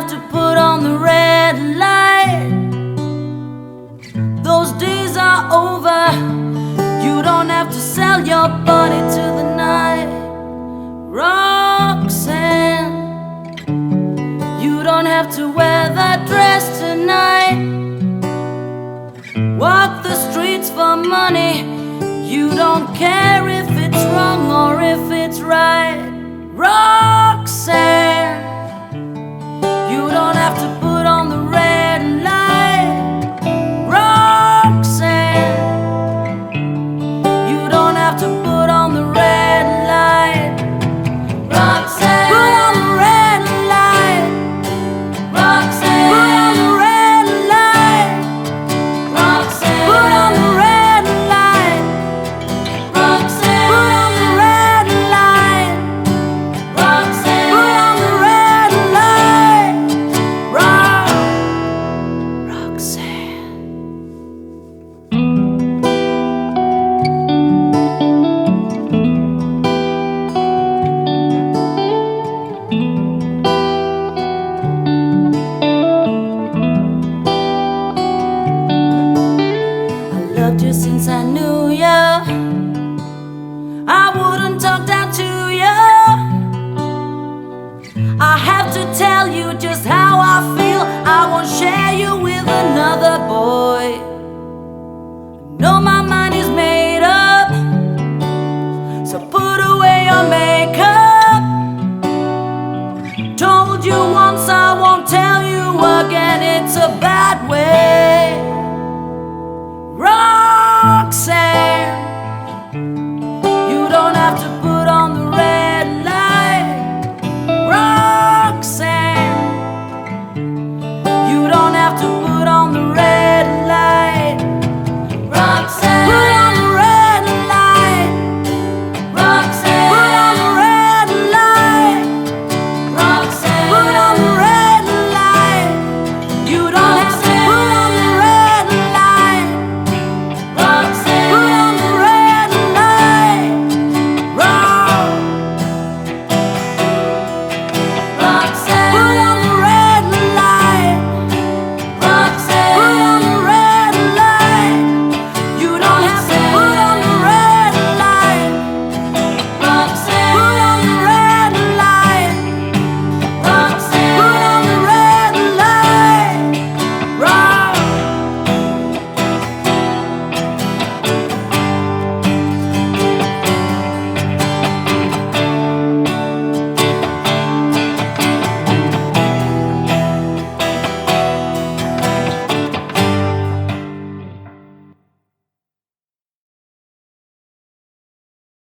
have to put on the red light. Those days are over. You don't have to sell your body to the night. Roxanne, you don't have to wear that dress tonight. Walk the streets for money. You don't care if it's wrong or if it's right. you since I knew you. I wouldn't talk down to you. I have to tell you just how I feel. I won't share you with another boy. No, my mind is made up. So put away your makeup. Told you once, I won't tell you again. Roxanne.